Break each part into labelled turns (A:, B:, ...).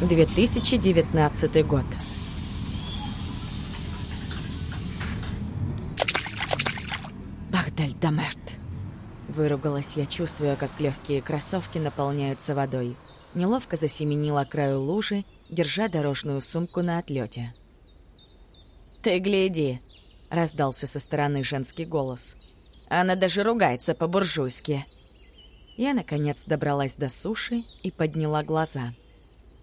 A: 2019 год. Багдаль Дамерт. Выругалась я, чувствуя, как легкие кроссовки наполняются водой. Неловко засеменила краю лужи, держа дорожную сумку на отлете. «Ты гляди!» — раздался со стороны женский голос. «Она даже ругается по-буржуйски!» Я, наконец, добралась до суши и подняла глаза.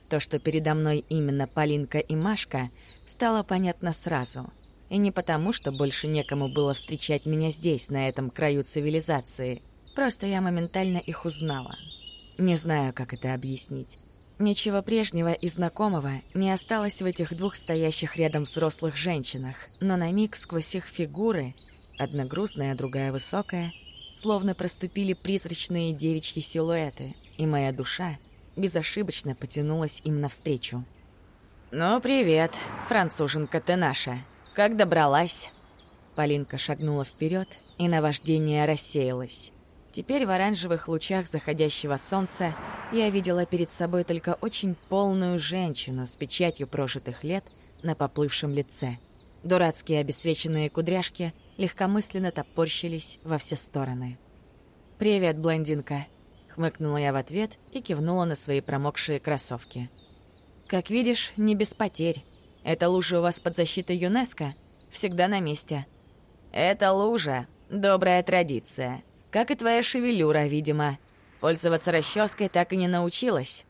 A: То, что передо мной именно Полинка и Машка, стало понятно сразу. И не потому, что больше некому было встречать меня здесь, на этом краю цивилизации. Просто я моментально их узнала. Не знаю, как это объяснить. Ничего прежнего и знакомого не осталось в этих двух стоящих рядом взрослых женщинах, но на миг сквозь их фигуры, одна грустная, другая высокая, словно проступили призрачные девичьи силуэты, и моя душа безошибочно потянулась им навстречу. «Ну, привет, француженка ты наша. Как добралась?» Полинка шагнула вперед, и наваждение рассеялось. Теперь в оранжевых лучах заходящего солнца я видела перед собой только очень полную женщину с печатью прожитых лет на поплывшем лице. Дурацкие обесвеченные кудряшки легкомысленно топорщились во все стороны. «Привет, блондинка!» — хмыкнула я в ответ и кивнула на свои промокшие кроссовки. «Как видишь, не без потерь. Эта лужа у вас под защитой ЮНЕСКО? Всегда на месте». «Это лужа — добрая традиция», как и твоя шевелюра, видимо. Пользоваться расческой так и не научилась.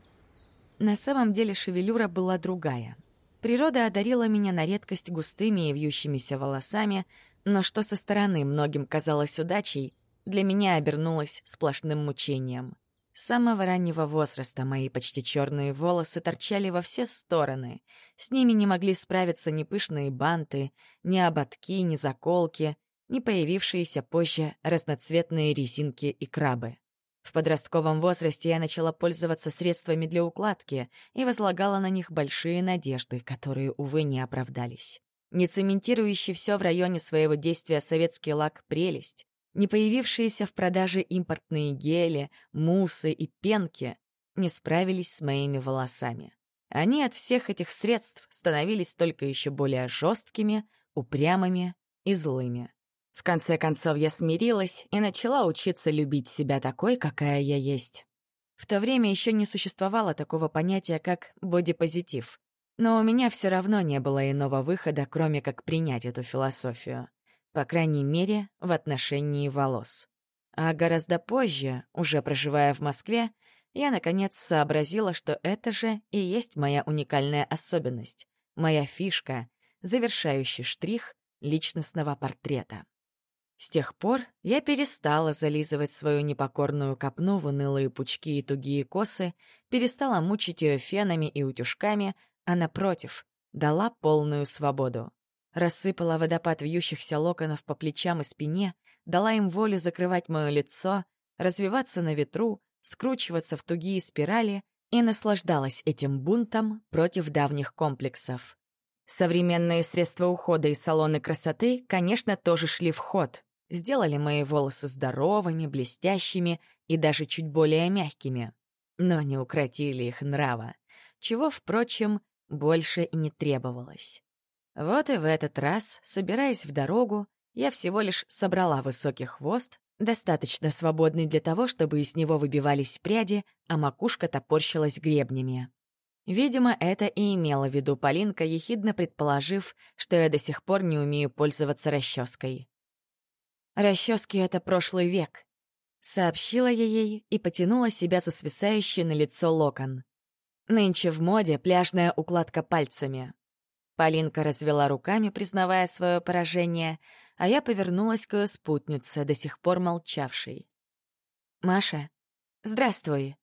A: На самом деле шевелюра была другая. Природа одарила меня на редкость густыми и вьющимися волосами, но что со стороны многим казалось удачей, для меня обернулось сплошным мучением. С самого раннего возраста мои почти черные волосы торчали во все стороны. С ними не могли справиться ни пышные банты, ни ободки, ни заколки, не появившиеся позже разноцветные резинки и крабы. В подростковом возрасте я начала пользоваться средствами для укладки и возлагала на них большие надежды, которые, увы, не оправдались. Не цементирующий все в районе своего действия советский лак «Прелесть», не появившиеся в продаже импортные гели, муссы и пенки не справились с моими волосами. Они от всех этих средств становились только еще более жесткими, упрямыми и злыми. В конце концов, я смирилась и начала учиться любить себя такой, какая я есть. В то время еще не существовало такого понятия, как бодипозитив. Но у меня все равно не было иного выхода, кроме как принять эту философию. По крайней мере, в отношении волос. А гораздо позже, уже проживая в Москве, я, наконец, сообразила, что это же и есть моя уникальная особенность, моя фишка, завершающий штрих личностного портрета. С тех пор я перестала зализывать свою непокорную копну в унылые пучки и тугие косы, перестала мучить ее фенами и утюжками, а, напротив, дала полную свободу. Рассыпала водопад вьющихся локонов по плечам и спине, дала им волю закрывать мое лицо, развиваться на ветру, скручиваться в тугие спирали и наслаждалась этим бунтом против давних комплексов. Современные средства ухода и салоны красоты, конечно, тоже шли в ход, сделали мои волосы здоровыми, блестящими и даже чуть более мягкими, но не укротили их нрава, чего, впрочем, больше и не требовалось. Вот и в этот раз, собираясь в дорогу, я всего лишь собрала высокий хвост, достаточно свободный для того, чтобы из него выбивались пряди, а макушка топорщилась гребнями. Видимо, это и имела в виду Полинка, ехидно предположив, что я до сих пор не умею пользоваться расческой. Расчески — это прошлый век. Сообщила я ей и потянула себя за свисающий на лицо локон. Нынче в моде пляжная укладка пальцами. Полинка развела руками, признавая свое поражение, а я повернулась к ее спутнице, до сих пор молчавшей. «Маша, здравствуй!»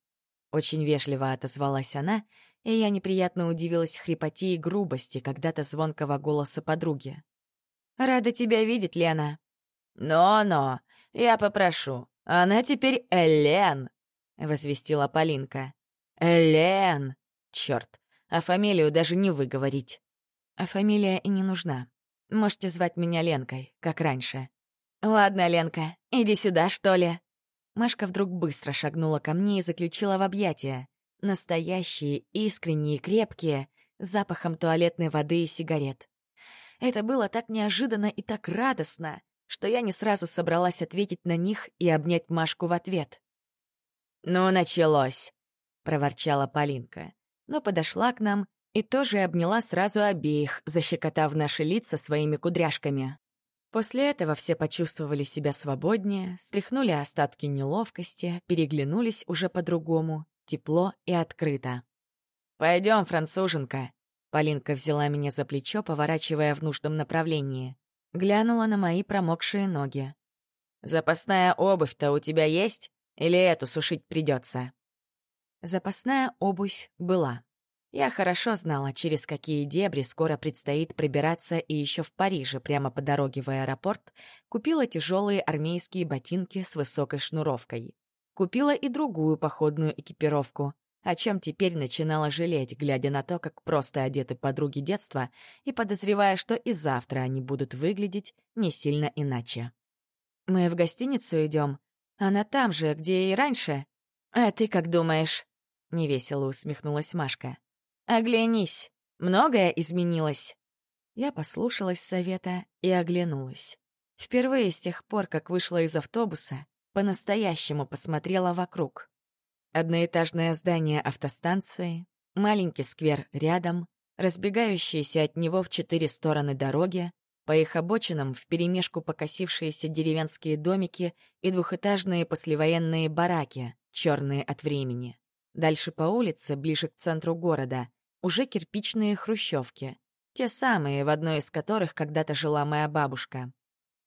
A: Очень вежливо отозвалась она, и я неприятно удивилась хрипоте и грубости когда-то звонкого голоса подруги. «Рада тебя видеть, Лена!» «Но-но, я попрошу. Она теперь Элен», — возвестила Полинка. «Элен! Черт, а фамилию даже не выговорить». «А фамилия и не нужна. Можете звать меня Ленкой, как раньше». «Ладно, Ленка, иди сюда, что ли». Машка вдруг быстро шагнула ко мне и заключила в объятия. Настоящие, искренние, крепкие, с запахом туалетной воды и сигарет. Это было так неожиданно и так радостно, что я не сразу собралась ответить на них и обнять Машку в ответ. «Ну, началось!» — проворчала Полинка, но подошла к нам и тоже обняла сразу обеих, защекотав наши лица своими кудряшками. После этого все почувствовали себя свободнее, стряхнули остатки неловкости, переглянулись уже по-другому, тепло и открыто. «Пойдем, француженка!» Полинка взяла меня за плечо, поворачивая в нужном направлении. Глянула на мои промокшие ноги. «Запасная обувь-то у тебя есть? Или эту сушить придется?» Запасная обувь была. Я хорошо знала, через какие дебри скоро предстоит пробираться, и еще в Париже, прямо по дороге в аэропорт, купила тяжелые армейские ботинки с высокой шнуровкой. Купила и другую походную экипировку, о чем теперь начинала жалеть, глядя на то, как просто одеты подруги детства, и подозревая, что и завтра они будут выглядеть не сильно иначе. «Мы в гостиницу идем. Она там же, где и раньше. А ты как думаешь?» Невесело усмехнулась Машка. «Оглянись, многое изменилось». Я послушалась совета и оглянулась. Впервые с тех пор, как вышла из автобуса, по-настоящему посмотрела вокруг. Одноэтажное здание автостанции, маленький сквер рядом, разбегающиеся от него в четыре стороны дороги, по их обочинам вперемешку покосившиеся деревенские домики и двухэтажные послевоенные бараки, черные от времени. Дальше по улице, ближе к центру города, уже кирпичные хрущевки. Те самые, в одной из которых когда-то жила моя бабушка.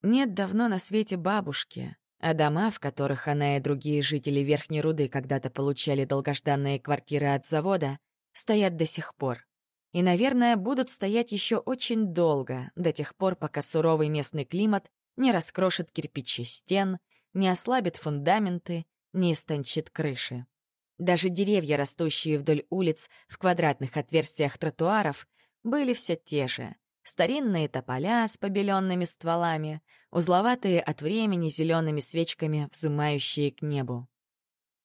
A: Нет давно на свете бабушки, а дома, в которых она и другие жители Верхней Руды когда-то получали долгожданные квартиры от завода, стоят до сих пор. И, наверное, будут стоять еще очень долго, до тех пор, пока суровый местный климат не раскрошит кирпичи стен, не ослабит фундаменты, не истончит крыши. Даже деревья, растущие вдоль улиц в квадратных отверстиях тротуаров, были все те же. Старинные тополя с побеленными стволами, узловатые от времени зелеными свечками, взымающие к небу.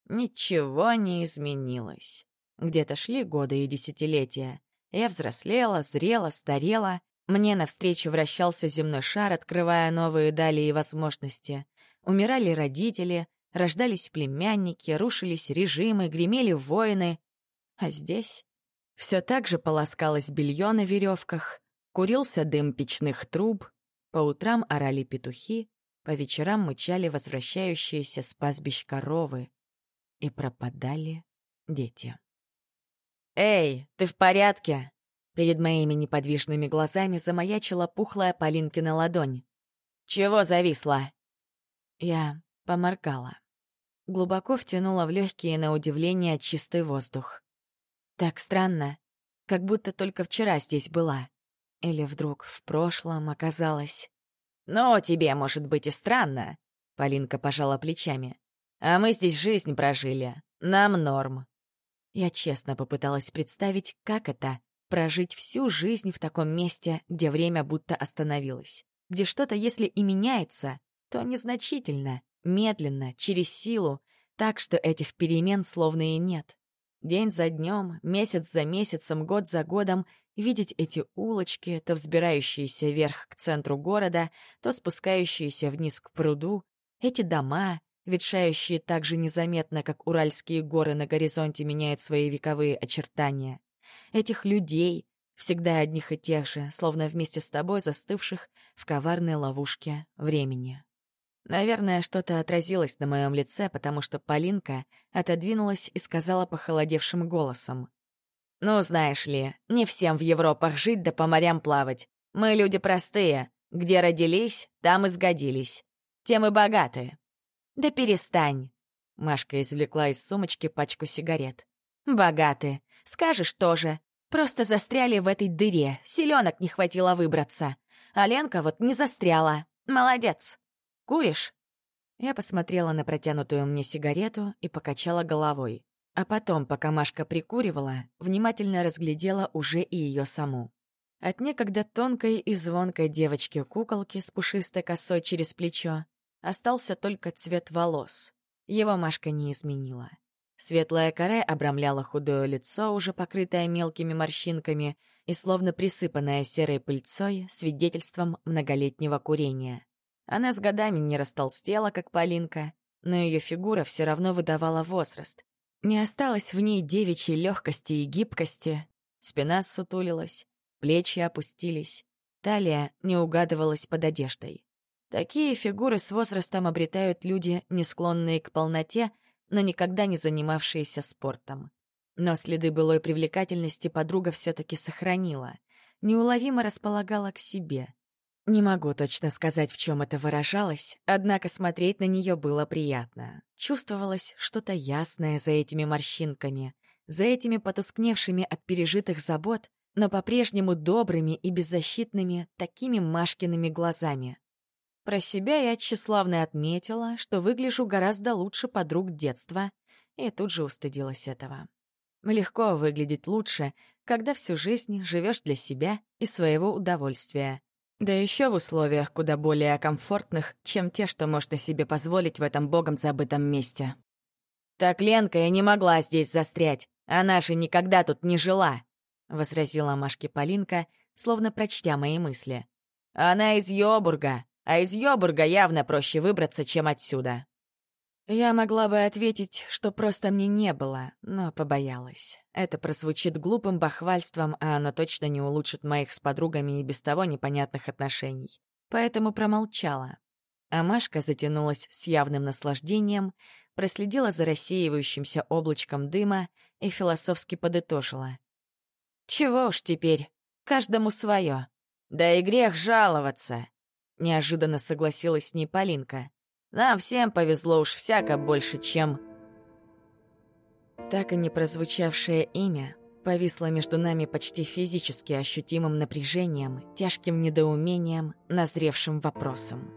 A: Ничего не изменилось. Где-то шли годы и десятилетия. Я взрослела, зрела, старела. Мне навстречу вращался земной шар, открывая новые дали и возможности. Умирали родители, Рождались племянники, рушились режимы, гремели воины. А здесь все так же полоскалось белье на веревках, курился дым печных труб, по утрам орали петухи, по вечерам мычали возвращающиеся с пастбищ коровы. И пропадали дети. «Эй, ты в порядке?» Перед моими неподвижными глазами замаячила пухлая Полинкина ладонь. «Чего зависла?» Я поморгала глубоко втянула в легкие на удивление чистый воздух. Так странно, как будто только вчера здесь была. Или вдруг в прошлом оказалась. «Ну, тебе, может быть, и странно», — Полинка пожала плечами. «А мы здесь жизнь прожили. Нам норм». Я честно попыталась представить, как это — прожить всю жизнь в таком месте, где время будто остановилось, где что-то, если и меняется, то незначительно, медленно, через силу, так что этих перемен словно и нет. День за днем, месяц за месяцем, год за годом видеть эти улочки, то взбирающиеся вверх к центру города, то спускающиеся вниз к пруду, эти дома, ветшающие так же незаметно, как Уральские горы на горизонте меняют свои вековые очертания, этих людей, всегда одних и тех же, словно вместе с тобой застывших в коварной ловушке времени. Наверное, что-то отразилось на моем лице, потому что Полинка отодвинулась и сказала похолодевшим голосом. «Ну, знаешь ли, не всем в Европах жить да по морям плавать. Мы люди простые. Где родились, там и сгодились. Тем и богаты». «Да перестань!» Машка извлекла из сумочки пачку сигарет. «Богаты. Скажешь тоже. Просто застряли в этой дыре. Селенок не хватило выбраться. А Ленка вот не застряла. Молодец!» Куришь?» Я посмотрела на протянутую мне сигарету и покачала головой. А потом, пока Машка прикуривала, внимательно разглядела уже и ее саму. От некогда тонкой и звонкой девочки-куколки с пушистой косой через плечо остался только цвет волос. Его Машка не изменила. Светлая коре обрамляла худое лицо, уже покрытое мелкими морщинками и словно присыпанное серой пыльцой, свидетельством многолетнего курения. Она с годами не растолстела, как Полинка, но ее фигура все равно выдавала возраст. Не осталось в ней девичьей легкости и гибкости. Спина сутулилась, плечи опустились, талия не угадывалась под одеждой. Такие фигуры с возрастом обретают люди, не склонные к полноте, но никогда не занимавшиеся спортом. Но следы былой привлекательности подруга все-таки сохранила, неуловимо располагала к себе. Не могу точно сказать, в чем это выражалось, однако смотреть на нее было приятно. Чувствовалось что-то ясное за этими морщинками, за этими потускневшими от пережитых забот, но по-прежнему добрыми и беззащитными такими Машкиными глазами. Про себя я тщеславно отметила, что выгляжу гораздо лучше подруг детства, и тут же устыдилась этого. Легко выглядеть лучше, когда всю жизнь живешь для себя и своего удовольствия. Да еще в условиях куда более комфортных, чем те, что можно себе позволить в этом богом забытом месте. «Так Ленка и не могла здесь застрять. Она же никогда тут не жила», — возразила Машке Полинка, словно прочтя мои мысли. «Она из Йобурга, а из Йобурга явно проще выбраться, чем отсюда». Я могла бы ответить, что просто мне не было, но побоялась. Это прозвучит глупым бахвальством, а оно точно не улучшит моих с подругами и без того непонятных отношений. Поэтому промолчала. А Машка затянулась с явным наслаждением, проследила за рассеивающимся облачком дыма и философски подытожила. «Чего уж теперь, каждому свое. Да и грех жаловаться. Неожиданно согласилась с ней Полинка. «Нам всем повезло уж всяко больше, чем...» Так и не прозвучавшее имя повисло между нами почти физически ощутимым напряжением, тяжким недоумением, назревшим вопросом.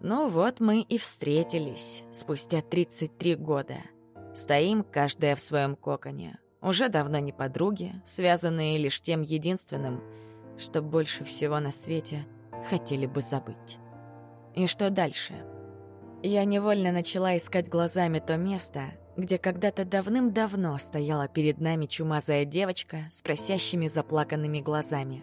A: Ну вот мы и встретились спустя 33 года. Стоим, каждая в своем коконе. Уже давно не подруги, связанные лишь тем единственным, что больше всего на свете хотели бы забыть. И что дальше? Я невольно начала искать глазами то место, где когда-то давным-давно стояла перед нами чумазая девочка с просящими заплаканными глазами.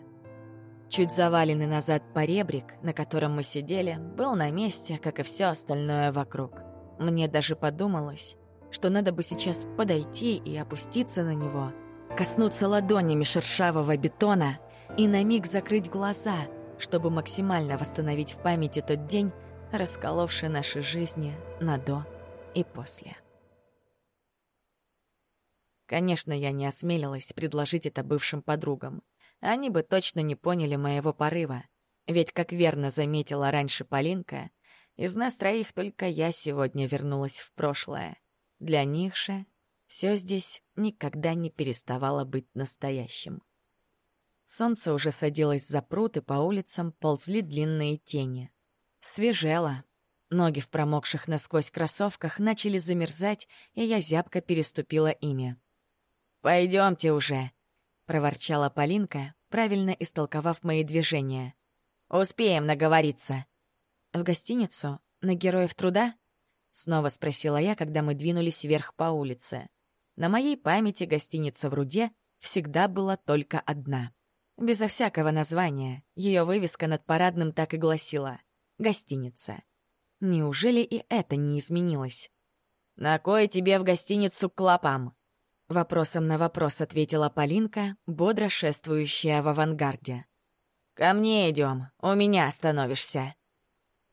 A: Чуть заваленный назад поребрик, на котором мы сидели, был на месте, как и все остальное вокруг. Мне даже подумалось, что надо бы сейчас подойти и опуститься на него, коснуться ладонями шершавого бетона и на миг закрыть глаза — чтобы максимально восстановить в памяти тот день, расколовший наши жизни на «до» и «после». Конечно, я не осмелилась предложить это бывшим подругам. Они бы точно не поняли моего порыва. Ведь, как верно заметила раньше Полинка, из нас троих только я сегодня вернулась в прошлое. Для них же все здесь никогда не переставало быть настоящим. Солнце уже садилось за пруд, и по улицам ползли длинные тени. Свежело. Ноги в промокших насквозь кроссовках начали замерзать, и я зябко переступила ими. «Пойдемте уже», — проворчала Полинка, правильно истолковав мои движения. «Успеем наговориться». «В гостиницу? На героев труда?» — снова спросила я, когда мы двинулись вверх по улице. На моей памяти гостиница в Руде всегда была только одна — Безо всякого названия. Ее вывеска над парадным так и гласила «Гостиница». Неужели и это не изменилось? «На кой тебе в гостиницу к клопам?» Вопросом на вопрос ответила Полинка, бодро шествующая в авангарде. «Ко мне идем, у меня остановишься».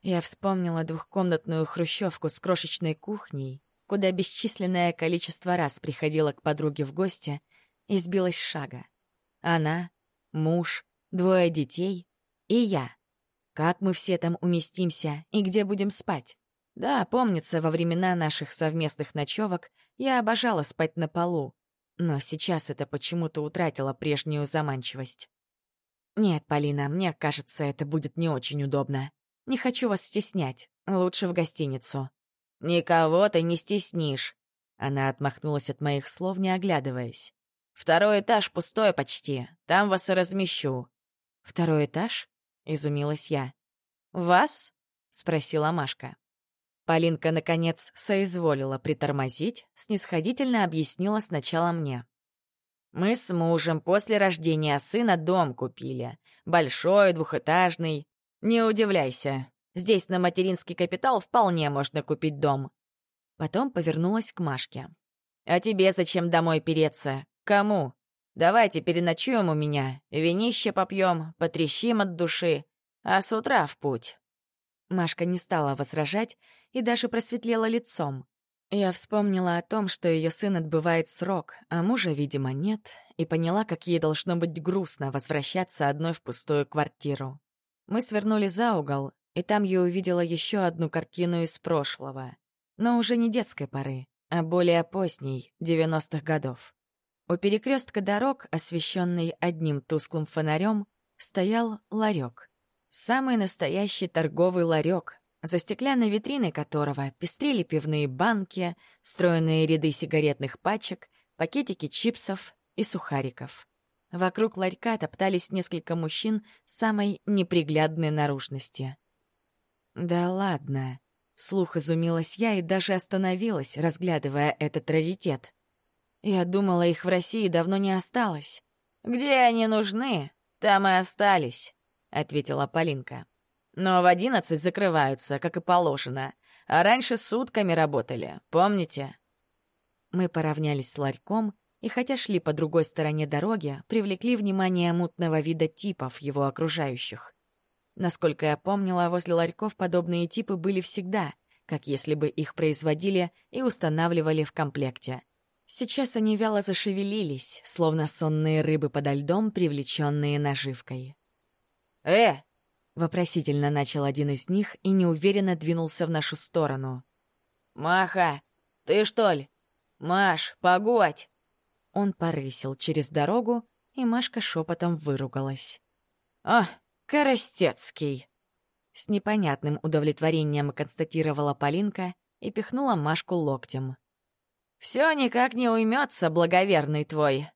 A: Я вспомнила двухкомнатную хрущевку с крошечной кухней, куда бесчисленное количество раз приходила к подруге в гости и сбилась шага. Она, муж, двое детей и я. Как мы все там уместимся и где будем спать? Да, помнится, во времена наших совместных ночевок я обожала спать на полу, но сейчас это почему-то утратило прежнюю заманчивость. Нет, Полина, мне кажется, это будет не очень удобно. Не хочу вас стеснять. Лучше в гостиницу. Никого ты не стеснишь. Она отмахнулась от моих слов, не оглядываясь. Второй этаж пустой почти. Там вас и размещу». «Второй этаж?» — изумилась я. «Вас?» — спросила Машка. Полинка, наконец, соизволила притормозить, снисходительно объяснила сначала мне. «Мы с мужем после рождения сына дом купили. Большой, двухэтажный. Не удивляйся, здесь на материнский капитал вполне можно купить дом». Потом повернулась к Машке. «А тебе зачем домой переться? Кому? Давайте переночуем у меня, винище попьем, потрещим от души, а с утра в путь». Машка не стала возражать и даже просветлела лицом. Я вспомнила о том, что ее сын отбывает срок, а мужа, видимо, нет, и поняла, как ей должно быть грустно возвращаться одной в пустую квартиру. Мы свернули за угол, и там я увидела еще одну картину из прошлого, но уже не детской поры, а более поздней, 90-х годов. У перекрестка дорог, освещенный одним тусклым фонарем, стоял ларек. Самый настоящий торговый ларек, за стеклянной витриной которого пестрели пивные банки, стройные ряды сигаретных пачек, пакетики чипсов и сухариков. Вокруг ларька топтались несколько мужчин самой неприглядной наружности. «Да ладно!» — вслух изумилась я и даже остановилась, разглядывая этот раритет. Я думала, их в России давно не осталось. «Где они нужны, там и остались», — ответила Полинка. «Но в одиннадцать закрываются, как и положено. А раньше сутками работали, помните?» Мы поравнялись с ларьком, и хотя шли по другой стороне дороги, привлекли внимание мутного вида типов его окружающих. Насколько я помнила, возле ларьков подобные типы были всегда, как если бы их производили и устанавливали в комплекте. Сейчас они вяло зашевелились, словно сонные рыбы подо льдом, привлеченные наживкой. «Э!» — вопросительно начал один из них и неуверенно двинулся в нашу сторону. «Маха, ты что ли? Маш, погодь!» Он порысил через дорогу, и Машка шепотом выругалась. «О, Коростецкий!» С непонятным удовлетворением констатировала Полинка и пихнула Машку локтем. «Все никак не уймется, благоверный твой.